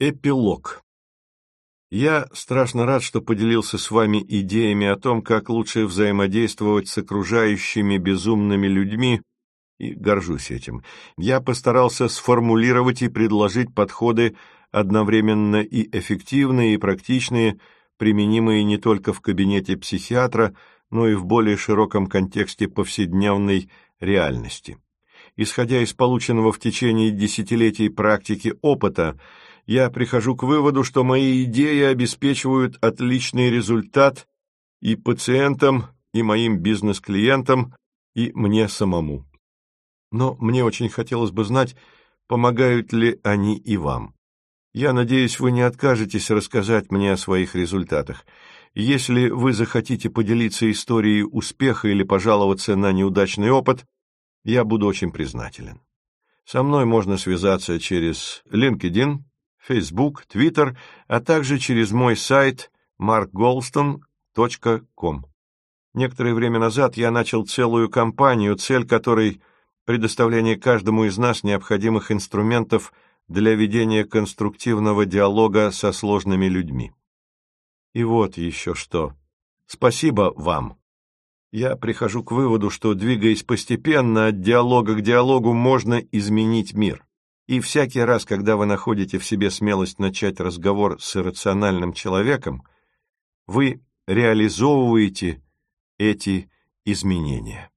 Эпилог. Я страшно рад, что поделился с вами идеями о том, как лучше взаимодействовать с окружающими безумными людьми, и горжусь этим. Я постарался сформулировать и предложить подходы одновременно и эффективные, и практичные, применимые не только в кабинете психиатра, но и в более широком контексте повседневной реальности. Исходя из полученного в течение десятилетий практики опыта, я прихожу к выводу, что мои идеи обеспечивают отличный результат и пациентам, и моим бизнес-клиентам, и мне самому. Но мне очень хотелось бы знать, помогают ли они и вам. Я надеюсь, вы не откажетесь рассказать мне о своих результатах. Если вы захотите поделиться историей успеха или пожаловаться на неудачный опыт, я буду очень признателен. Со мной можно связаться через LinkedIn, Facebook, Twitter, а также через мой сайт markgolston.com. Некоторое время назад я начал целую кампанию, цель которой – предоставление каждому из нас необходимых инструментов для ведения конструктивного диалога со сложными людьми. И вот еще что. Спасибо вам. Я прихожу к выводу, что, двигаясь постепенно от диалога к диалогу, можно изменить мир. И всякий раз, когда вы находите в себе смелость начать разговор с иррациональным человеком, вы реализовываете эти изменения.